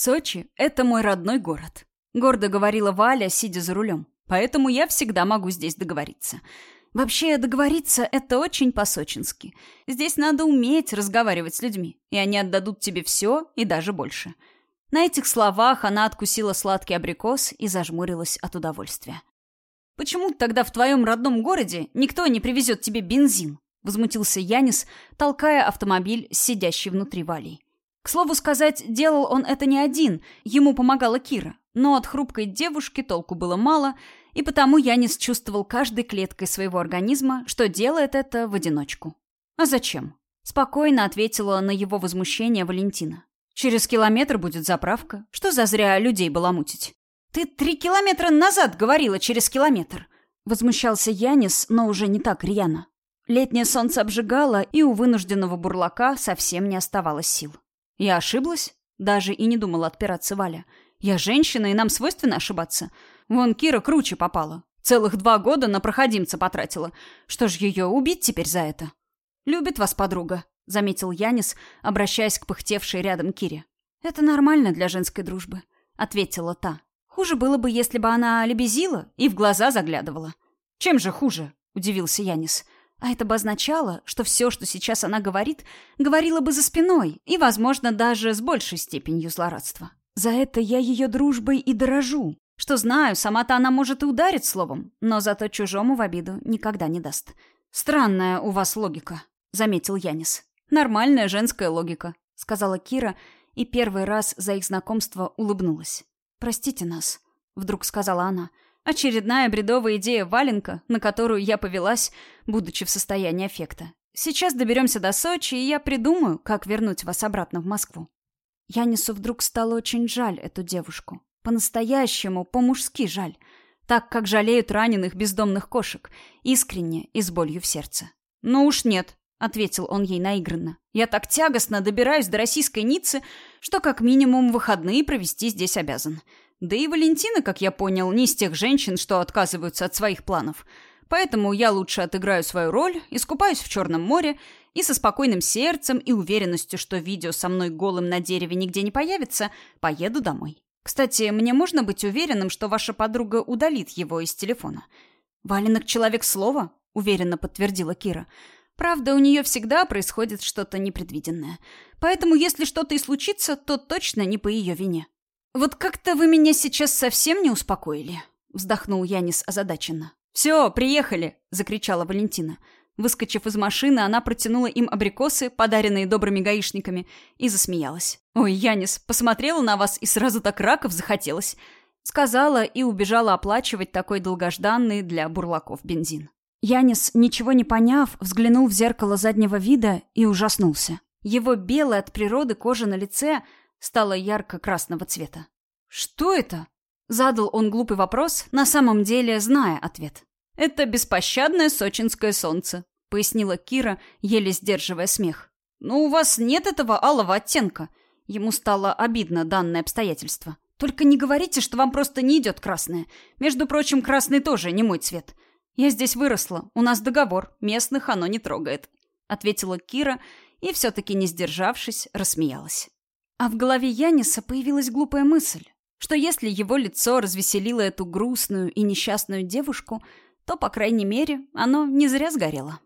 «Сочи — это мой родной город», — гордо говорила Валя, сидя за рулем. «Поэтому я всегда могу здесь договориться. Вообще, договориться — это очень по-сочински. Здесь надо уметь разговаривать с людьми, и они отдадут тебе все и даже больше». На этих словах она откусила сладкий абрикос и зажмурилась от удовольствия. «Почему тогда в твоем родном городе никто не привезет тебе бензин?» — возмутился Янис, толкая автомобиль, сидящий внутри Валей. К слову сказать, делал он это не один, ему помогала Кира. Но от хрупкой девушки толку было мало, и потому Янис чувствовал каждой клеткой своего организма, что делает это в одиночку. «А зачем?» — спокойно ответила на его возмущение Валентина. «Через километр будет заправка. Что за зря людей баламутить?» «Ты три километра назад говорила через километр!» Возмущался Янис, но уже не так рьяно. Летнее солнце обжигало, и у вынужденного бурлака совсем не оставалось сил. Я ошиблась? Даже и не думала отпираться Валя. Я женщина, и нам свойственно ошибаться. Вон Кира круче попала. Целых два года на проходимца потратила. Что ж ее убить теперь за это? Любит вас подруга, заметил Янис, обращаясь к пыхтевшей рядом Кире. Это нормально для женской дружбы, ответила та. Хуже было бы, если бы она лебезила и в глаза заглядывала. Чем же хуже? удивился Янис. А это бы означало, что все, что сейчас она говорит, говорила бы за спиной и, возможно, даже с большей степенью злорадства. За это я ее дружбой и дорожу. Что знаю, сама-то она может и ударить словом, но зато чужому в обиду никогда не даст. «Странная у вас логика», — заметил Янис. «Нормальная женская логика», — сказала Кира, и первый раз за их знакомство улыбнулась. «Простите нас», — вдруг сказала она, — Очередная бредовая идея валенка, на которую я повелась, будучи в состоянии аффекта. Сейчас доберемся до Сочи, и я придумаю, как вернуть вас обратно в Москву. Янису вдруг стало очень жаль эту девушку. По-настоящему, по-мужски жаль. Так, как жалеют раненых бездомных кошек. Искренне и с болью в сердце. «Ну уж нет», — ответил он ей наигранно. «Я так тягостно добираюсь до российской Ниццы, что как минимум выходные провести здесь обязан. Да и Валентина, как я понял, не из тех женщин, что отказываются от своих планов. Поэтому я лучше отыграю свою роль, искупаюсь в Черном море и со спокойным сердцем и уверенностью, что видео со мной голым на дереве нигде не появится, поеду домой. Кстати, мне можно быть уверенным, что ваша подруга удалит его из телефона? Валенок человек слова, уверенно подтвердила Кира. Правда, у нее всегда происходит что-то непредвиденное. Поэтому, если что-то и случится, то точно не по ее вине. «Вот как-то вы меня сейчас совсем не успокоили», — вздохнул Янис озадаченно. «Все, приехали!» — закричала Валентина. Выскочив из машины, она протянула им абрикосы, подаренные добрыми гаишниками, и засмеялась. «Ой, Янис, посмотрела на вас и сразу так раков захотелось!» Сказала и убежала оплачивать такой долгожданный для бурлаков бензин. Янис, ничего не поняв, взглянул в зеркало заднего вида и ужаснулся. Его белая от природы кожа на лице стала ярко-красного цвета. «Что это?» — задал он глупый вопрос, на самом деле зная ответ. «Это беспощадное сочинское солнце», — пояснила Кира, еле сдерживая смех. «Но у вас нет этого алого оттенка». Ему стало обидно данное обстоятельство. «Только не говорите, что вам просто не идет красное. Между прочим, красный тоже не мой цвет. Я здесь выросла, у нас договор, местных оно не трогает», — ответила Кира и, все-таки не сдержавшись, рассмеялась. А в голове Яниса появилась глупая мысль, что если его лицо развеселило эту грустную и несчастную девушку, то, по крайней мере, оно не зря сгорело.